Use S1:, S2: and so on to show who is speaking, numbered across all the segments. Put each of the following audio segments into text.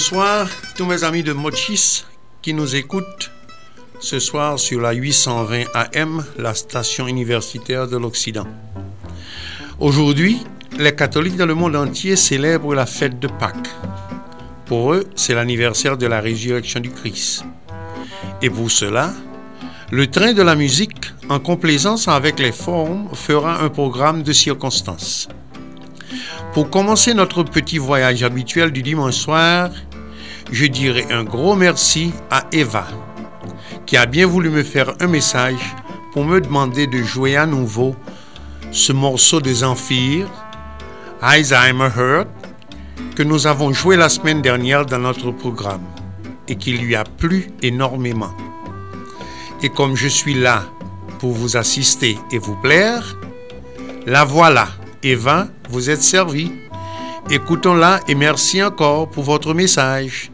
S1: Bonsoir tous mes amis de Mochis qui nous écoutent ce soir sur la 820 AM, la station universitaire de l'Occident. Aujourd'hui, les catholiques dans le monde entier célèbrent la fête de Pâques. Pour eux, c'est l'anniversaire de la résurrection du Christ. Et pour cela, le train de la musique, en complaisance avec les formes, fera un programme de circonstances. Pour commencer notre petit voyage habituel du dimanche soir, je dirai un gros merci à Eva, qui a bien voulu me faire un message pour me demander de jouer à nouveau ce morceau de Zamfir, Eyes I'm Hurt, que nous avons joué la semaine dernière dans notre programme et qui lui a plu énormément. Et comme je suis là pour vous assister et vous plaire, la voilà. Eva, vous êtes servi. Écoutons-la et merci encore pour votre message.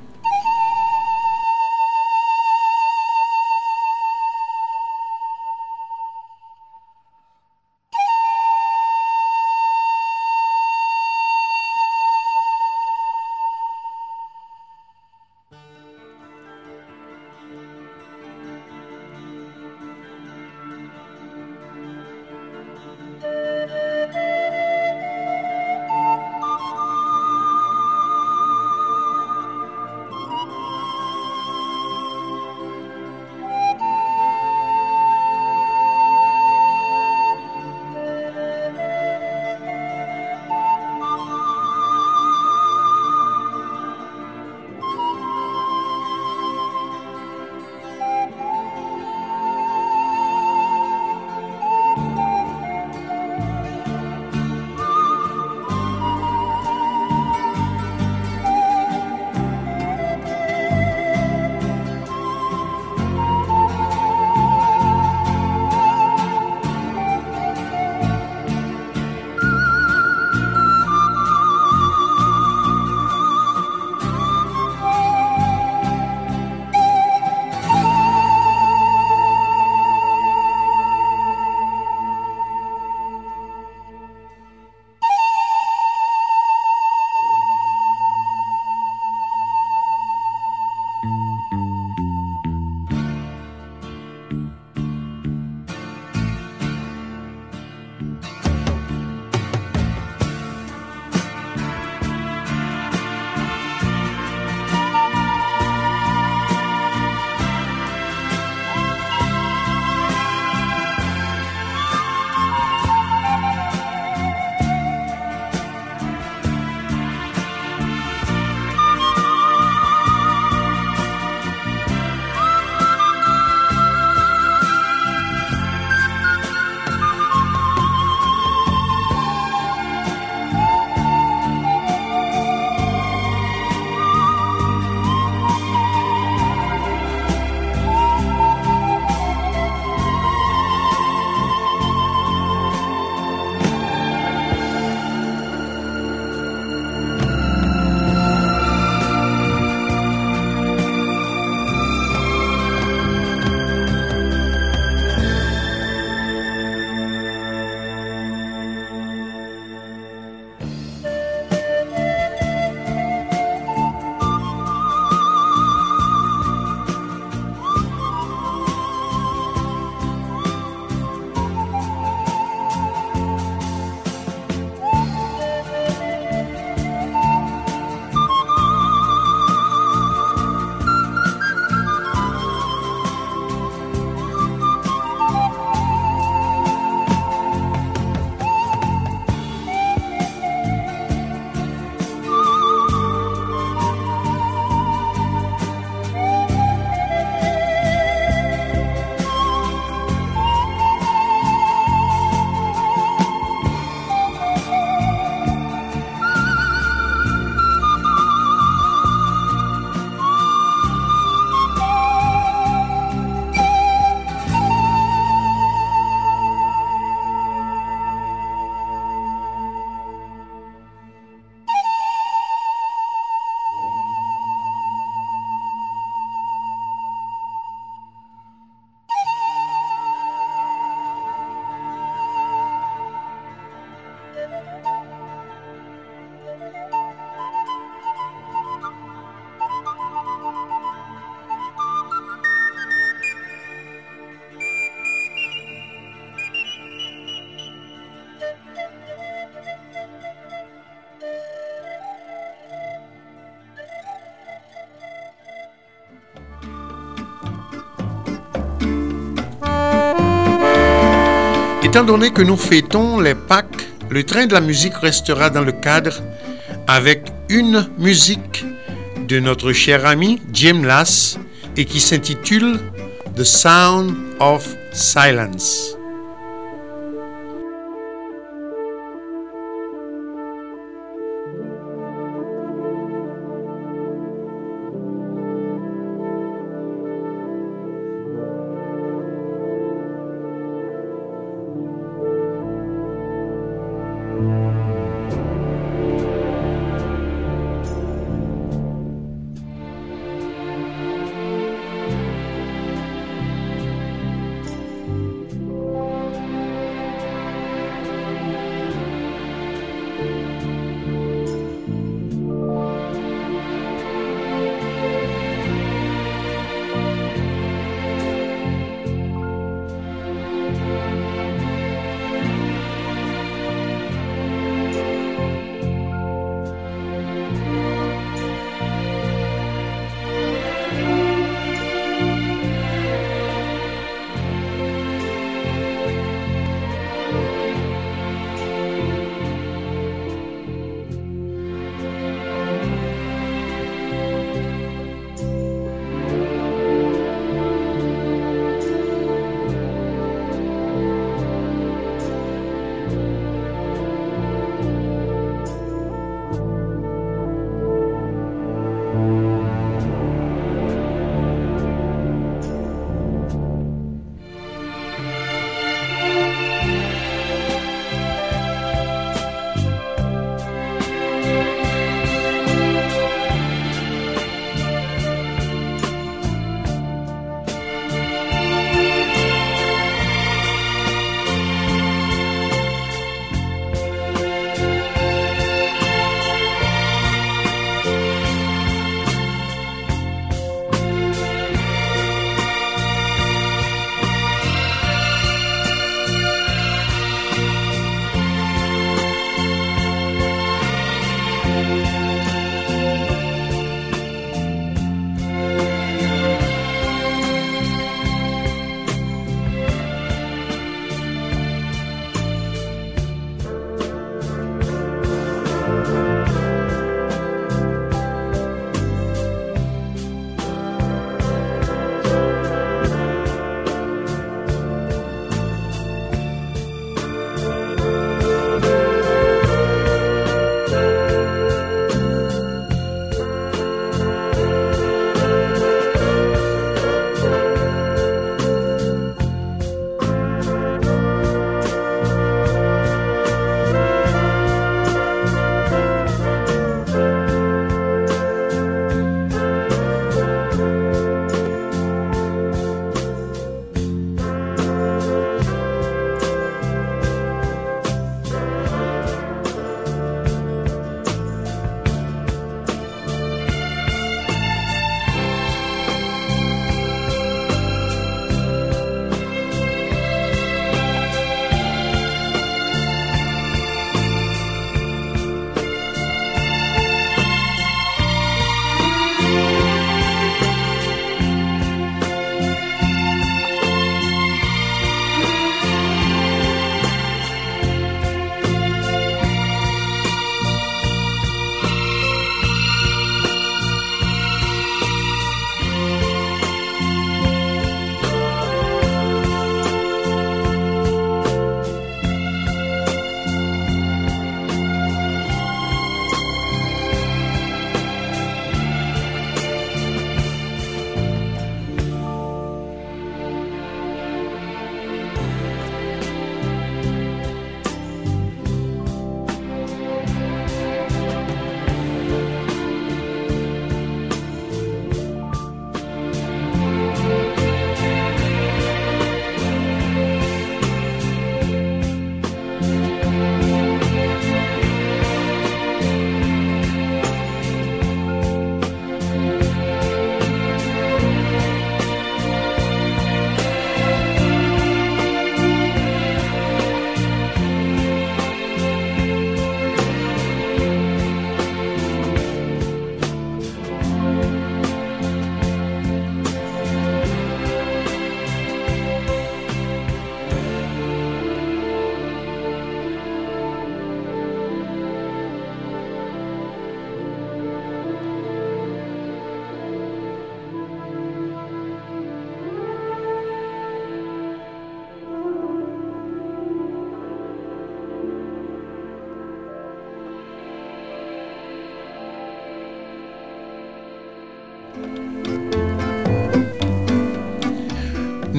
S1: Étant donné que nous fêtons les Pâques, le train de la musique restera dans le cadre avec une musique de notre cher ami Jim Lass et qui s'intitule The Sound of Silence.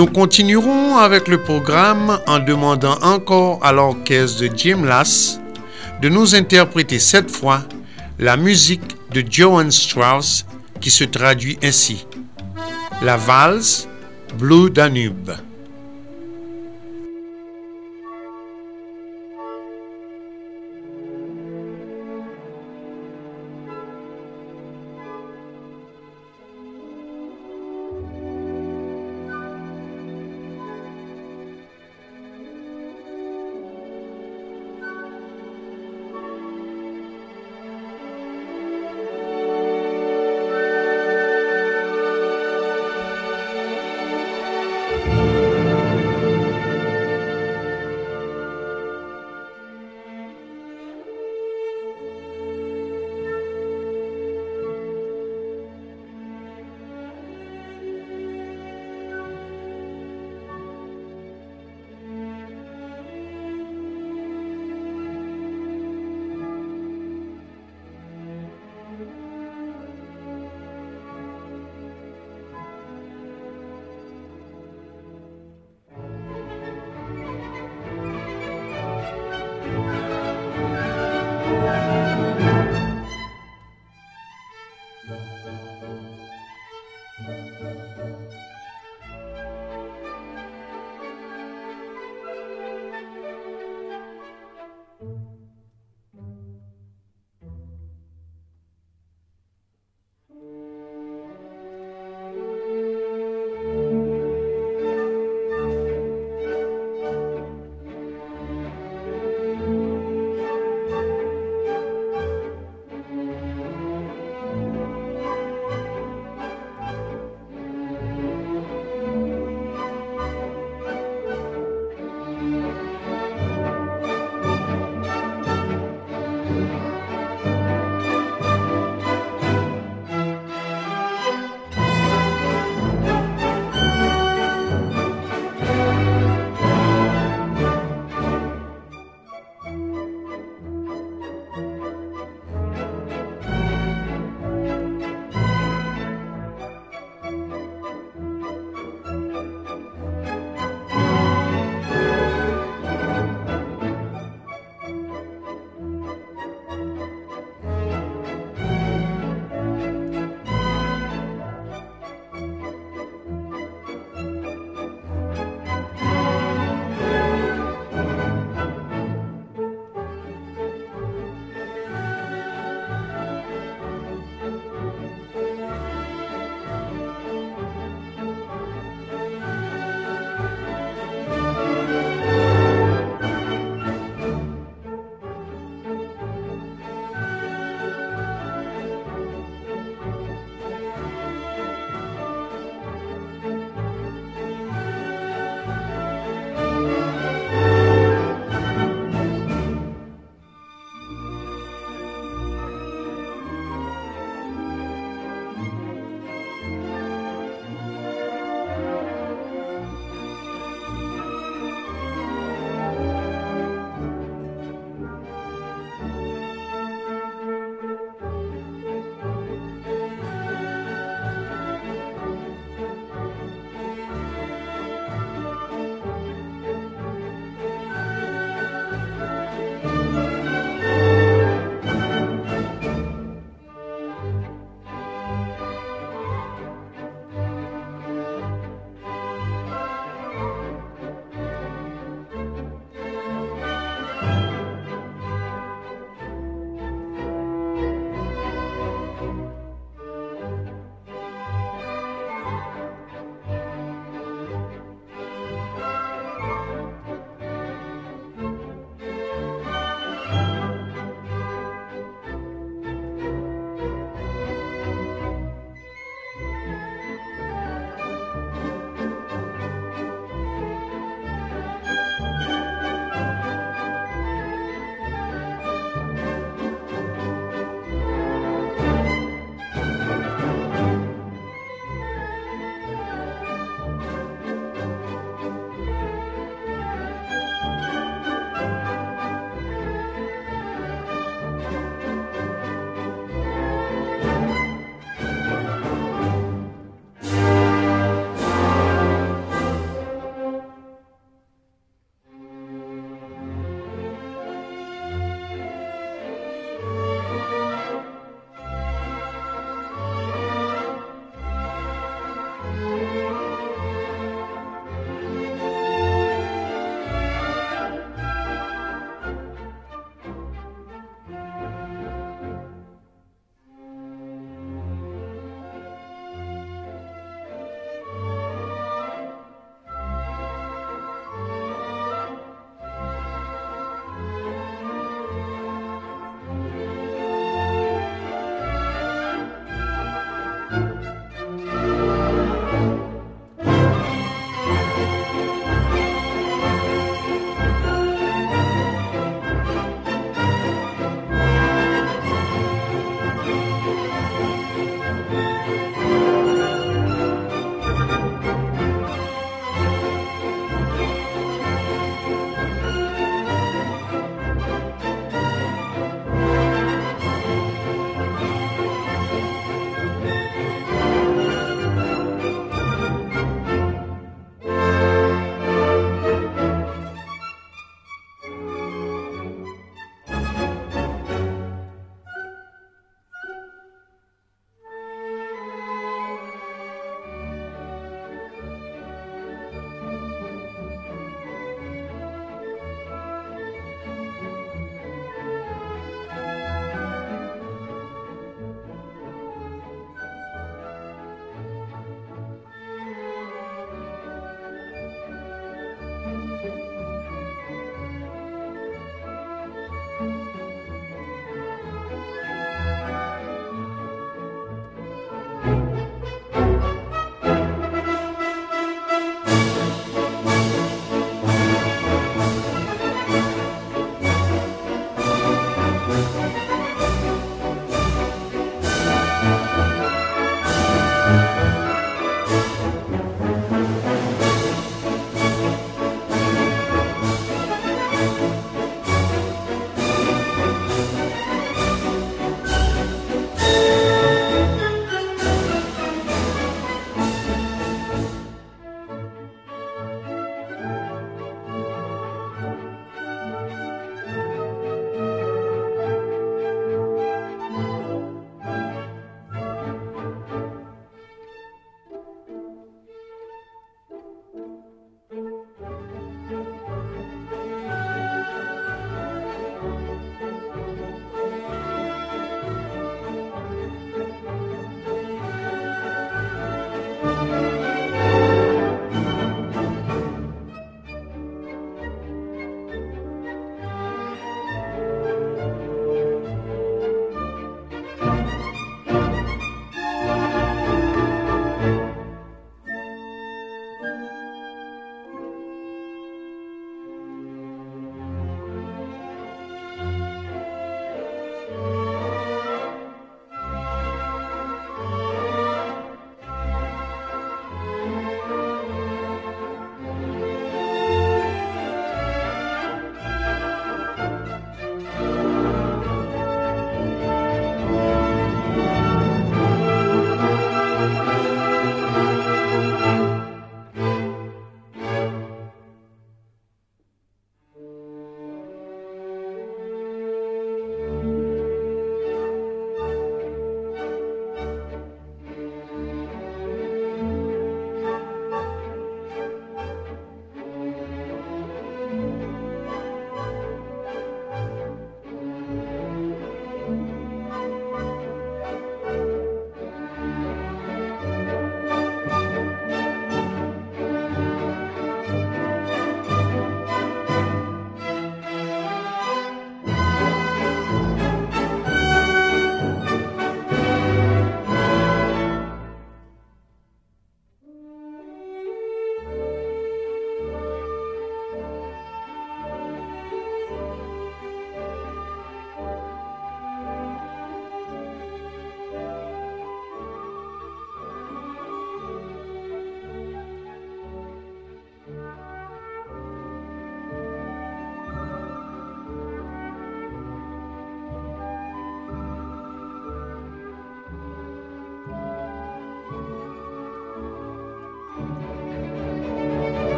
S1: Nous continuerons avec le programme en demandant encore à l'orchestre de Jim Lass de nous interpréter cette fois la musique de Johann Strauss qui se traduit ainsi. La valse Blue Danube.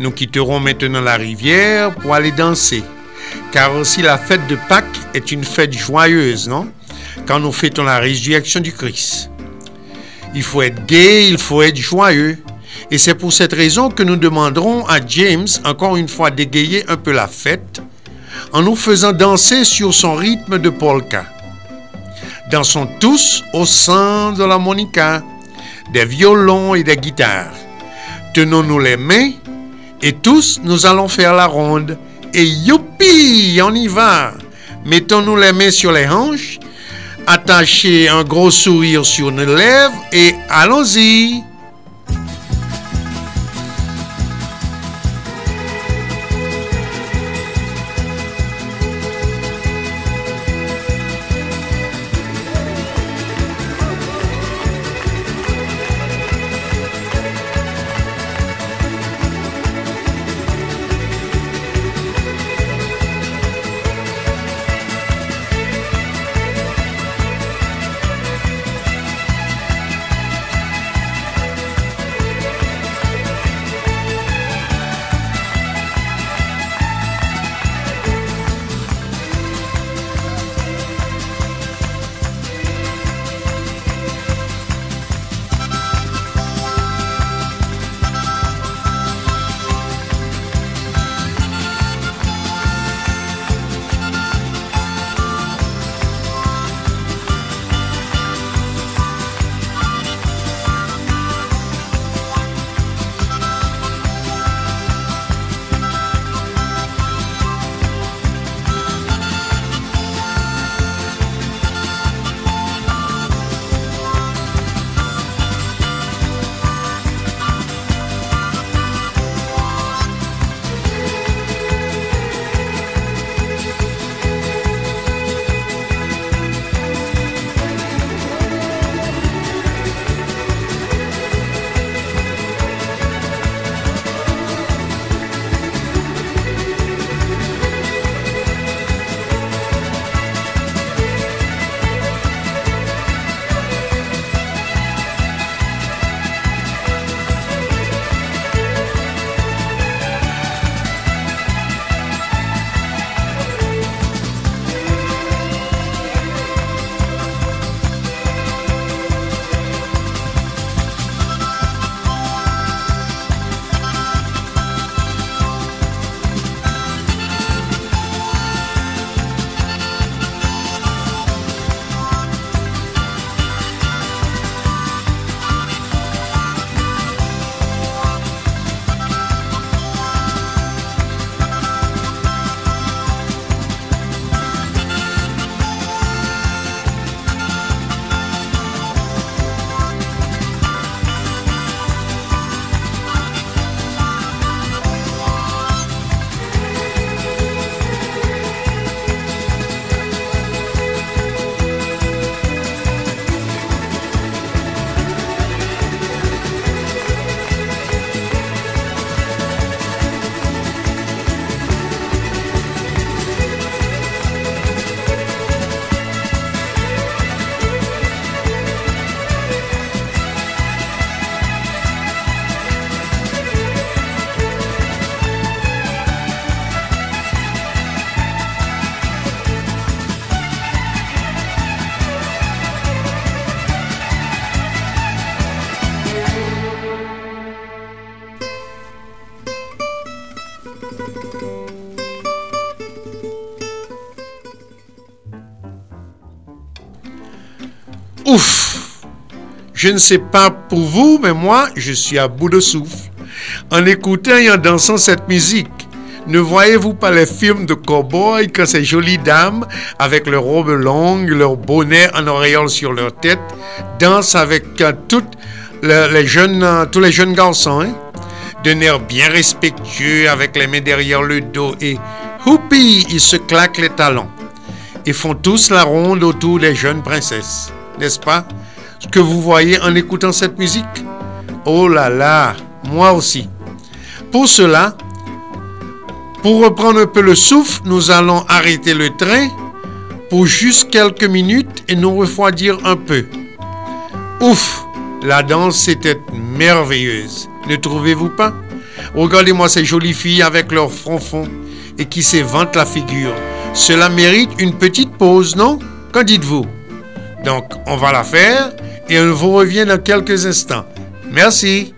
S1: Nous quitterons maintenant la rivière pour aller danser. Car aussi la fête de Pâques est une fête joyeuse, non? Quand nous fêtons la résurrection du Christ. Il faut être gai, il faut être joyeux. Et c'est pour cette raison que nous demanderons à James encore une fois d'égayer un peu la fête en nous faisant danser sur son rythme de polka. Dansons tous au sein de la monica, des violons et des guitares. Tenons-nous les mains et tous, nous allons faire la ronde. Et youpi, on y va. Mettons-nous les mains sur les hanches, attachez un gros sourire sur nos lèvres et allons-y. Je ne sais pas pour vous, mais moi, je suis à bout de souffle en écoutant et en dansant cette musique. Ne voyez-vous pas les films de cow-boys quand ces jolies dames, avec leurs robes longues, leurs bonnets en auréole sur leur tête, dansent avec euh, les jeunes, euh, tous les jeunes garçons, hein? d'un air bien respectueux, avec les mains derrière le dos, et houpi, ils se claquent les talons. Ils font tous la ronde autour des jeunes princesses n'est-ce pas? Que vous voyez en écoutant cette musique? Oh là là, moi aussi. Pour cela, pour reprendre un peu le souffle, nous allons arrêter le train pour juste quelques minutes et nous refroidir un peu. Ouf, la danse était merveilleuse, ne trouvez-vous pas? Regardez-moi ces jolies filles avec leurs fronfons et qui s'éventent la figure. Cela mérite une petite pause, non? Qu'en dites-vous? Donc, on va la faire et on vous revient dans quelques instants. Merci.